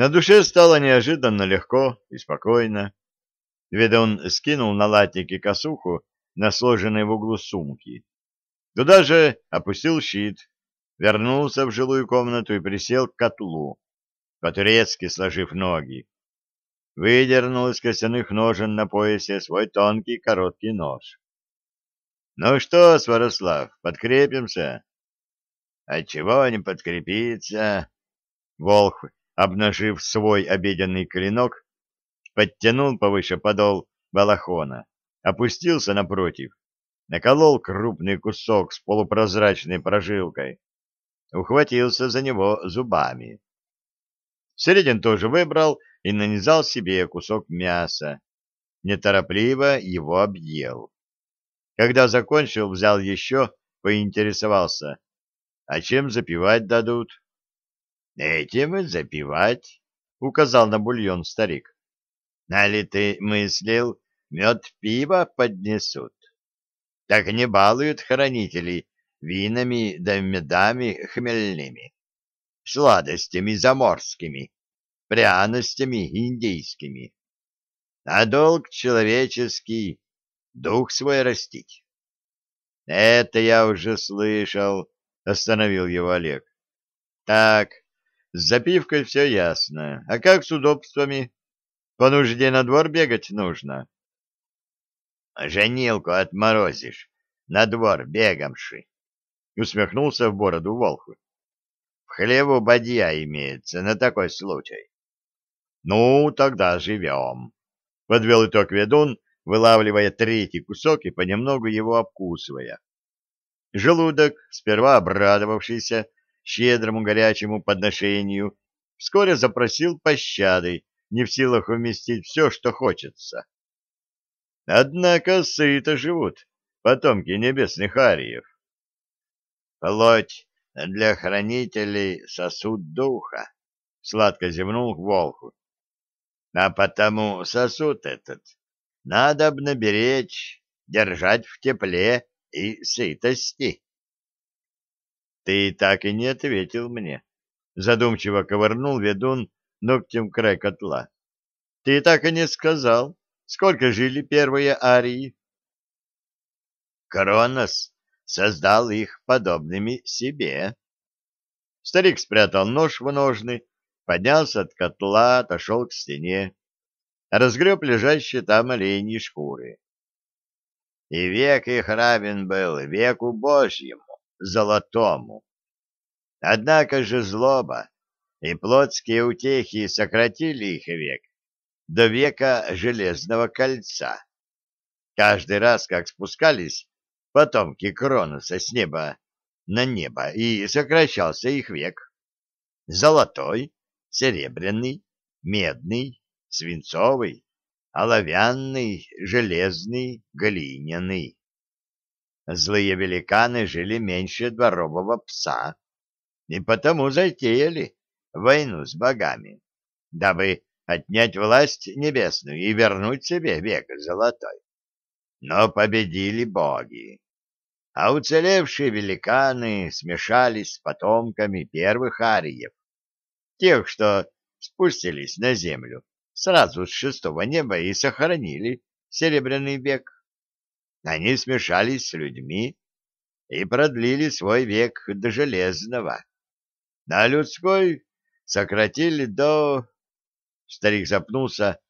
На душе стало неожиданно легко и спокойно. Ведун скинул на латники косуху на сложенной в углу сумки. Туда же опустил щит, вернулся в жилую комнату и присел к котлу, по-турецки сложив ноги. Выдернул из костяных ножен на поясе свой тонкий короткий нож. — Ну что, Сварослав, подкрепимся? — Отчего не подкрепиться? Волх, обнажив свой обеденный клинок, подтянул повыше подол балахона, опустился напротив, наколол крупный кусок с полупрозрачной прожилкой, ухватился за него зубами. Середин тоже выбрал и нанизал себе кусок мяса, неторопливо его объел. Когда закончил, взял еще, поинтересовался, а чем запивать дадут? — Этим и запивать, — указал на бульон старик. — Али ты мыслил, мед пиво поднесут? Так не балуют хранителей винами да медами хмельными, сладостями заморскими, пряностями индейскими. А долг человеческий — дух свой растить. — Это я уже слышал, — остановил его Олег. — Так, с запивкой все ясно. А как с удобствами? По нужде на двор бегать нужно. — Женилку отморозишь, на двор бегомши, — усмехнулся в бороду Волху. — В хлеву бадья имеется на такой случай. — Ну, тогда живем, — подвел итог ведун, вылавливая третий кусок и понемногу его обкусывая. Желудок, сперва обрадовавшийся щедрому горячему подношению, вскоре запросил пощады, не в силах уместить все, что хочется. Однако сыто живут потомки небесных ариев. Плоть для хранителей сосуд духа, — сладко зевнул Волху. А потому сосуд этот надо б наберечь, держать в тепле и сытости. Ты так и не ответил мне. Задумчиво ковырнул ведун ногтем край котла. Ты так и не сказал, сколько жили первые арии. Кронос создал их подобными себе. Старик спрятал нож в ножны, поднялся от котла, отошел к стене, разгреб лежащие там оленьи шкуры. И век их равен был веку Божьему золотому. Однако же злоба и плотские утехи сократили их век до века Железного Кольца. Каждый раз, как спускались потомки Кроноса с неба на небо, и сокращался их век. Золотой, серебряный, медный, свинцовый, оловянный, железный, глиняный. Злые великаны жили меньше дворового пса, и потому затеяли войну с богами, дабы отнять власть небесную и вернуть себе век золотой. Но победили боги, а уцелевшие великаны смешались с потомками первых ариев, тех, что спустились на землю сразу с шестого неба и сохранили серебряный век. Они смешались с людьми и продлили свой век до железного. А людской сократили до... Старик запнулся.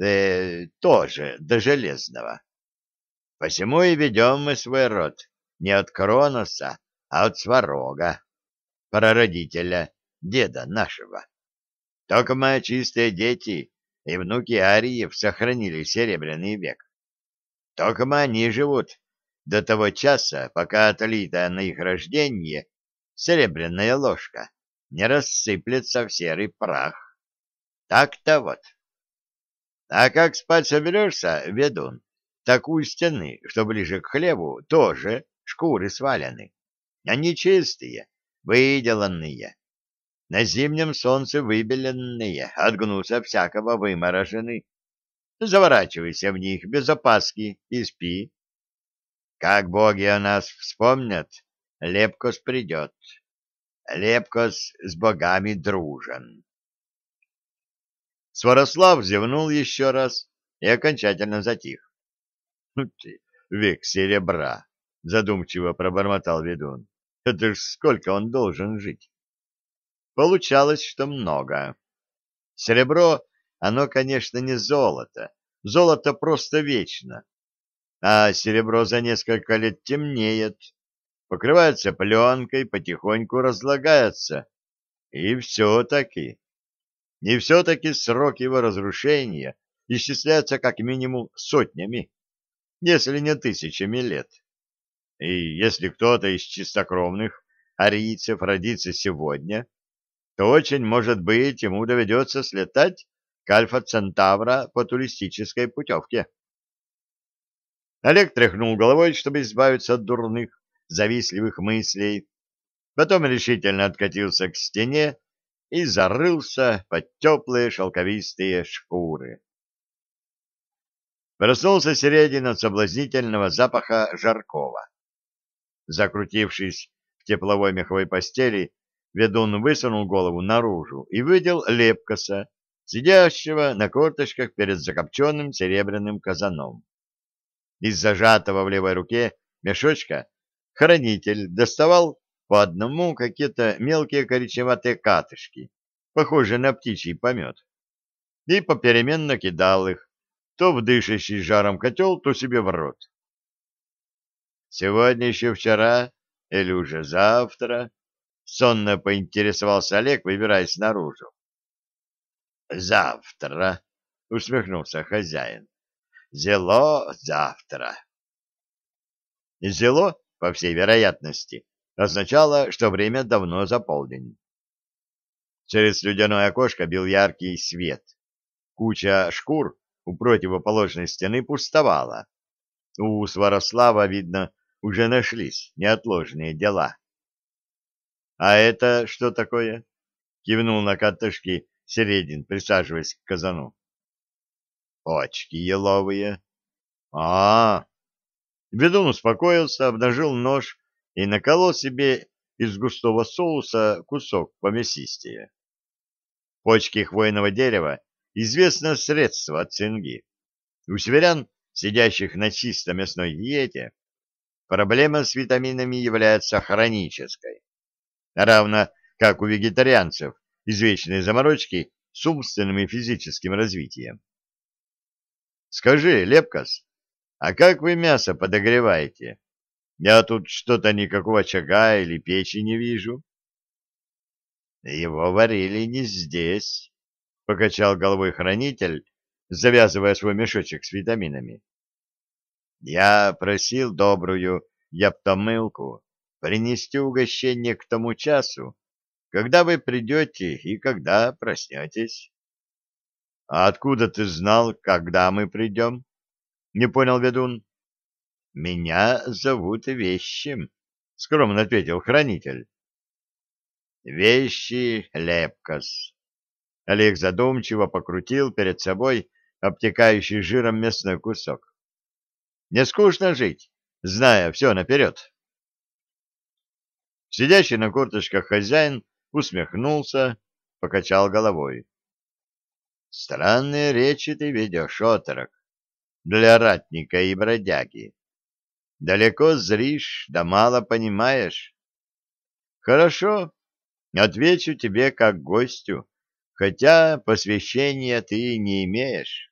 Э, тоже до железного. Посему и ведем мы свой род не от Кроноса, а от Сварога, прародителя, деда нашего. Только мы чистые дети и внуки Ариев сохранили серебряный век. Только они живут до того часа, пока отлитая на их рождение серебряная ложка не рассыплется в серый прах. Так-то вот. А как спать соберешься, ведун, так у стены, что ближе к хлебу, тоже шкуры свалены. Они чистые, выделанные, на зимнем солнце выбеленные, от гнуса всякого выморожены. Заворачивайся в них без опаски и спи. Как боги о нас вспомнят, Лепкос придет. Лепкос с богами дружен. Сварослав зевнул еще раз и окончательно затих. «Ну ты, век серебра!» — задумчиво пробормотал ведун. «Это ж сколько он должен жить?» Получалось, что много. Серебро, оно, конечно, не золото. Золото просто вечно. А серебро за несколько лет темнеет, покрывается пленкой, потихоньку разлагается. И все-таки и все-таки срок его разрушения исчисляется как минимум сотнями, если не тысячами лет. И если кто-то из чистокровных арийцев родится сегодня, то очень может быть ему доведется слетать к Альфа-Центавра по туристической путевке. Олег тряхнул головой, чтобы избавиться от дурных, завистливых мыслей, потом решительно откатился к стене и зарылся под теплые шелковистые шкуры. Проснулся Середин от соблазнительного запаха жаркого. Закрутившись в тепловой меховой постели, ведун высунул голову наружу и видел Лепкоса, сидящего на корточках перед закопченным серебряным казаном. Из зажатого в левой руке мешочка хранитель доставал по одному какие-то мелкие коричневатые катышки, похожие на птичий помет, и попеременно кидал их то в дышащий жаром котел, то себе в рот. Сегодня еще вчера или уже завтра, сонно поинтересовался Олег, выбираясь наружу. Завтра, усмехнулся хозяин. Зело завтра. Зело, по всей вероятности, означало, что время давно за полдень. Через слюдяное окошко бил яркий свет. Куча шкур у противоположной стены пустовала. У Сварослава, видно, уже нашлись неотложные дела. — А это что такое? — кивнул на катышки Середин, присаживаясь к казану. — Очки еловые. — А-а-а! Ведун успокоился, обнажил нож и наколол себе из густого соуса кусок помесистее. Почки хвойного дерева — известное средство от цинги. У северян, сидящих на чисто мясной диете, проблема с витаминами является хронической, равно как у вегетарианцев извечные заморочки с умственным и физическим развитием. Скажи, Лепкас, а как вы мясо подогреваете? Я тут что-то никакого очага или печи не вижу. Его варили не здесь, — покачал головой хранитель, завязывая свой мешочек с витаминами. Я просил добрую яптомылку принести угощение к тому часу, когда вы придете и когда проснетесь. — А откуда ты знал, когда мы придем? — не понял ведун. Меня зовут Вещим, — скромно ответил хранитель. Вещи Лепкос. Олег задумчиво покрутил перед собой обтекающий жиром мясной кусок. Не скучно жить, зная все наперед. Сидящий на корточках хозяин усмехнулся, покачал головой. Странные речи ты ведешь, отрок, для ратника и бродяги. Далеко зришь, да мало понимаешь. Хорошо, отвечу тебе как гостю, хотя посвящения ты не имеешь.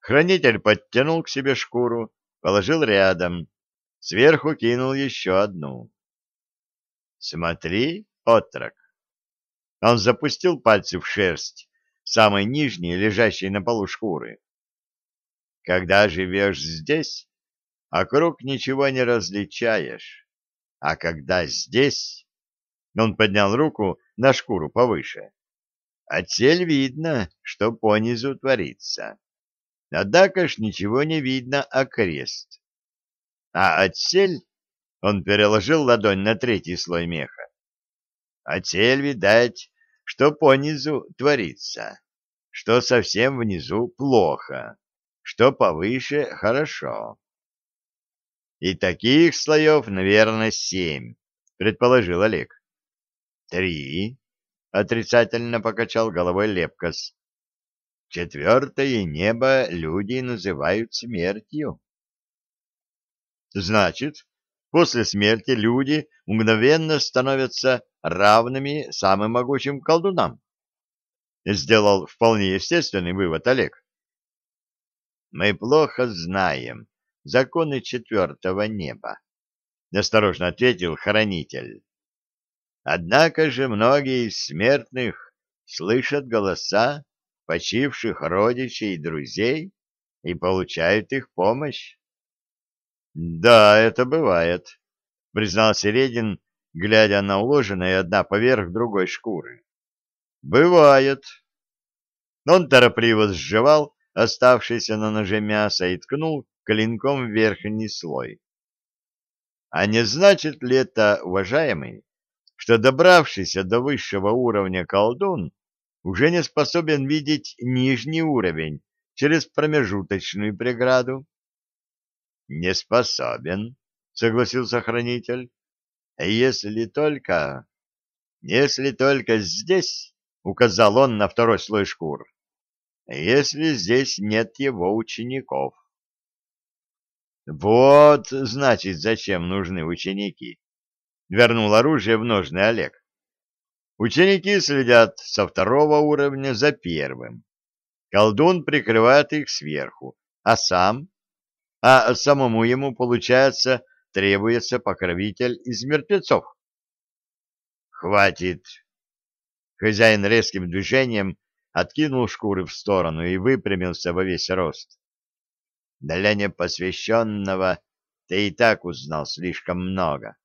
Хранитель подтянул к себе шкуру, положил рядом, сверху кинул еще одну. Смотри, отрок. Он запустил пальцы в шерсть, самой нижней, лежащей на полу шкуры. Когда живешь здесь, Округ ничего не различаешь. А когда здесь... Он поднял руку на шкуру повыше. Отсель видно, что понизу творится. Однако ж ничего не видно окрест. А отсель... Он переложил ладонь на третий слой меха. Отсель, видать, что понизу творится, что совсем внизу плохо, что повыше хорошо. И таких слоев, наверное, семь, предположил Олег. Три, отрицательно покачал головой Лепкос. Четвертое небо люди называют смертью. Значит, после смерти люди мгновенно становятся равными самым могучим колдунам. Сделал вполне естественный вывод Олег. Мы плохо знаем законы четвертого неба, осторожно ответил хранитель. Однако же многие из смертных слышат голоса почивших родичей и друзей и получают их помощь. — Да, это бывает, — признал Середин, глядя на уложенные одна поверх другой шкуры. — Бывает. Он торопливо сживал оставшееся на ноже мясо и ткнул клинком в верхний слой. А не значит ли это, уважаемый, что добравшийся до высшего уровня колдун уже не способен видеть нижний уровень через промежуточную преграду. — Не способен, — согласился хранитель. — Если только... Если только здесь, — указал он на второй слой шкур, — если здесь нет его учеников. Вот, значит, зачем нужны ученики. Вернул оружие в ножны Олег. Ученики следят со второго уровня за первым. Колдун прикрывает их сверху, а сам... А самому ему, получается, требуется покровитель из мертвецов. «Хватит!» Хозяин резким движением откинул шкуры в сторону и выпрямился во весь рост. «Для непосвященного ты и так узнал слишком много.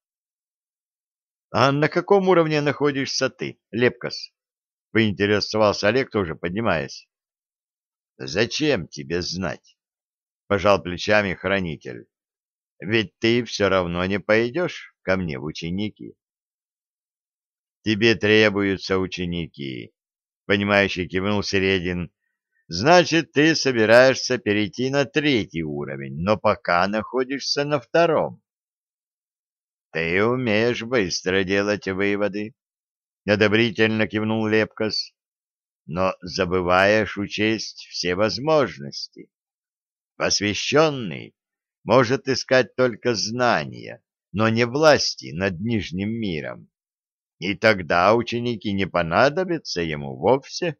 А на каком уровне находишься ты, Лепкос? Поинтересовался Олег, тоже поднимаясь. Зачем тебе знать? Пожал плечами хранитель. Ведь ты все равно не пойдешь ко мне в ученики. Тебе требуются ученики, понимающий кивнул Середин. Значит, ты собираешься перейти на третий уровень, но пока находишься на втором. Ты умеешь быстро делать выводы, — одобрительно кивнул Лепкос, — но забываешь учесть все возможности. Посвященный может искать только знания, но не власти над Нижним миром. И тогда ученики не понадобятся ему вовсе.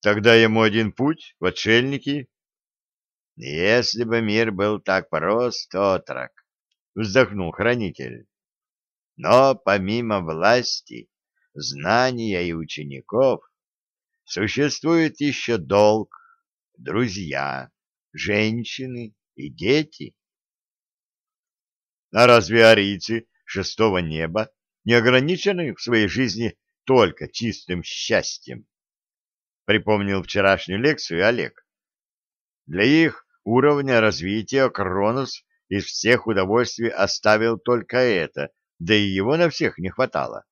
Тогда ему один путь в отшельники. Если бы мир был так прост, отрок, — вздохнул хранитель. Но помимо власти, знания и учеников, существует еще долг, друзья, женщины и дети. А разве арийцы шестого неба не ограничены в своей жизни только чистым счастьем? Припомнил вчерашнюю лекцию Олег. Для их уровня развития Кронос из всех удовольствий оставил только это, да и его на всех не хватало.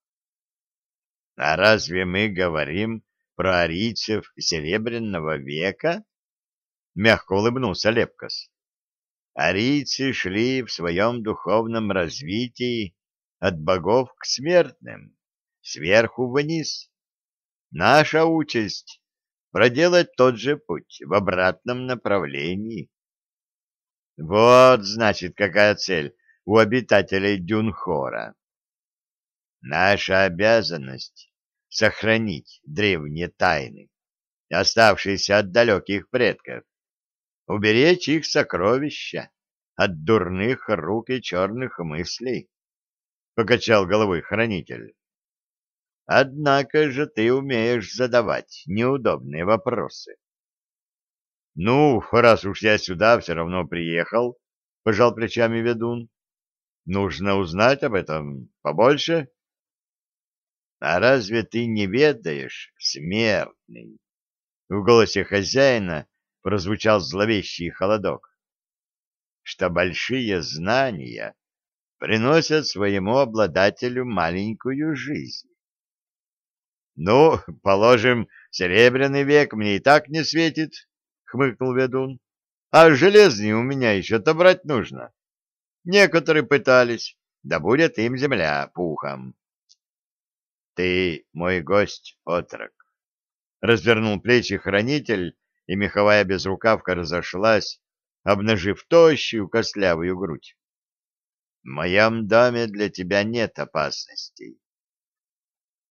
А разве мы говорим про арийцев Серебряного века? Мягко улыбнулся Лепкос. Арийцы шли в своем духовном развитии от богов к смертным, сверху вниз. Наша участь — проделать тот же путь в обратном направлении. Вот, значит, какая цель у обитателей Дюнхора. Наша обязанность — сохранить древние тайны, оставшиеся от далеких предков, уберечь их сокровища от дурных рук и черных мыслей, — покачал головой хранитель. Однако же ты умеешь задавать неудобные вопросы. — Ну, раз уж я сюда все равно приехал, — пожал плечами ведун, — нужно узнать об этом побольше. — А разве ты не ведаешь, смертный? В голосе хозяина прозвучал зловещий холодок. — Что большие знания приносят своему обладателю маленькую жизнь. — Ну, положим, серебряный век мне и так не светит, хмыкнул ведун. А железные у меня еще отобрать нужно. Некоторые пытались, да будет им земля пухом. Ты мой гость, отрок. Развернул плечи хранитель, и меховая безрукавка разошлась, обнажив тощую костлявую грудь. — В моем для тебя нет опасностей.